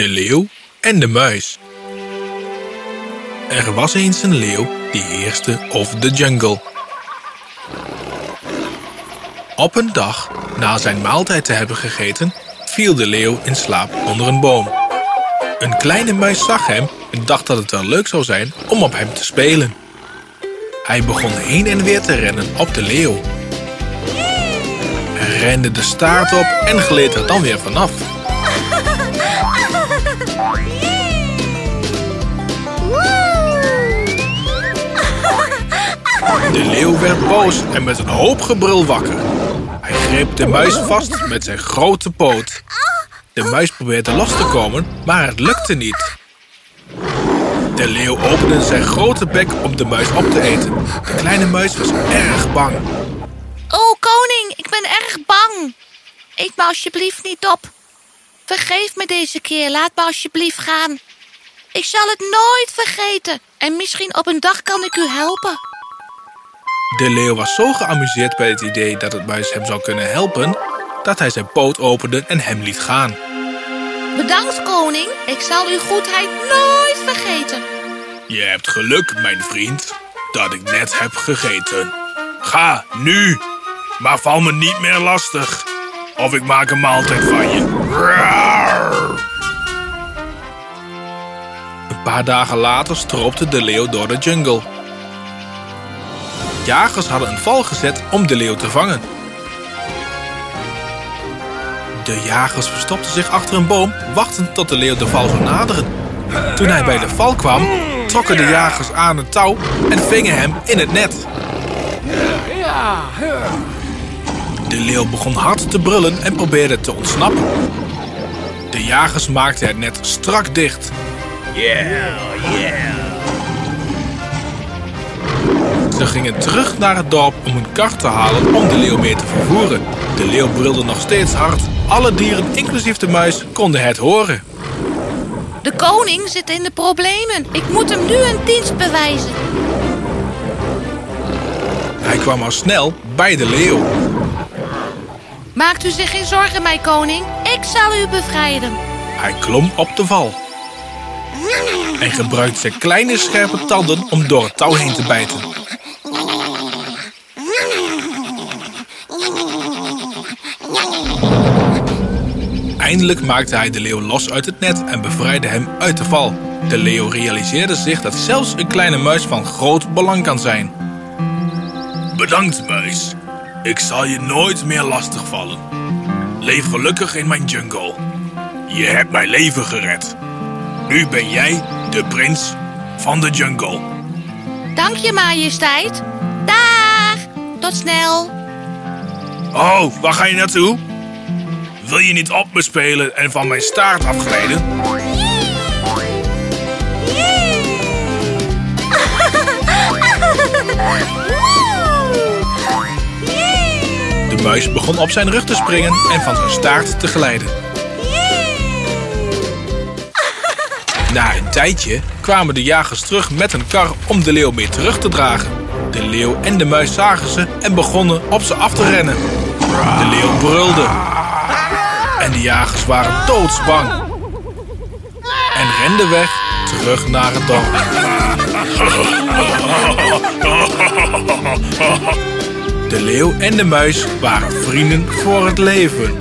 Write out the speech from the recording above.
De leeuw en de muis. Er was eens een leeuw die heerste over de jungle. Op een dag, na zijn maaltijd te hebben gegeten, viel de leeuw in slaap onder een boom. Een kleine muis zag hem en dacht dat het wel leuk zou zijn om op hem te spelen. Hij begon heen en weer te rennen op de leeuw. Hij rende de staart op en gleed er dan weer vanaf. Leeuw werd boos en met een hoop gebrul wakker. Hij greep de muis vast met zijn grote poot. De muis probeerde los te komen, maar het lukte niet. De leeuw opende zijn grote bek om de muis op te eten. De kleine muis was erg bang. Oh, koning, ik ben erg bang. Eet me alsjeblieft niet op. Vergeef me deze keer, laat me alsjeblieft gaan. Ik zal het nooit vergeten. En misschien op een dag kan ik u helpen. De leeuw was zo geamuseerd bij het idee dat het muis hem zou kunnen helpen... dat hij zijn poot opende en hem liet gaan. Bedankt, koning. Ik zal uw goedheid nooit vergeten. Je hebt geluk, mijn vriend, dat ik net heb gegeten. Ga, nu! Maar val me niet meer lastig. Of ik maak een maaltijd van je. Een paar dagen later stroopte de leeuw door de jungle. Jagers hadden een val gezet om de leeuw te vangen. De jagers verstopten zich achter een boom, wachtend tot de leeuw de val zou naderen. Toen hij bij de val kwam, trokken de jagers aan het touw en vingen hem in het net. De leeuw begon hard te brullen en probeerde te ontsnappen. De jagers maakten het net strak dicht. Ze gingen terug naar het dorp om een kar te halen om de leeuw mee te vervoeren. De leeuw brulde nog steeds hard. Alle dieren, inclusief de muis, konden het horen. De koning zit in de problemen. Ik moet hem nu een dienst bewijzen. Hij kwam al snel bij de leeuw. Maakt u zich geen zorgen, mijn koning. Ik zal u bevrijden. Hij klom op de val. En gebruikte zijn kleine scherpe tanden om door het touw heen te bijten. Eindelijk maakte hij de leeuw los uit het net en bevrijdde hem uit de val. De leeuw realiseerde zich dat zelfs een kleine muis van groot belang kan zijn. Bedankt, muis. Ik zal je nooit meer lastigvallen. Leef gelukkig in mijn jungle. Je hebt mijn leven gered. Nu ben jij de prins van de jungle. Dank je, majesteit. Dag. Tot snel. Oh, waar ga je naartoe? Wil je niet op me spelen en van mijn staart afglijden? De muis begon op zijn rug te springen en van zijn staart te glijden. Na een tijdje kwamen de jagers terug met een kar om de leeuw mee terug te dragen. De leeuw en de muis zagen ze en begonnen op ze af te rennen. De leeuw brulde. En de jagers waren doodsbang. En renden weg terug naar het dorp. De leeuw en de muis waren vrienden voor het leven.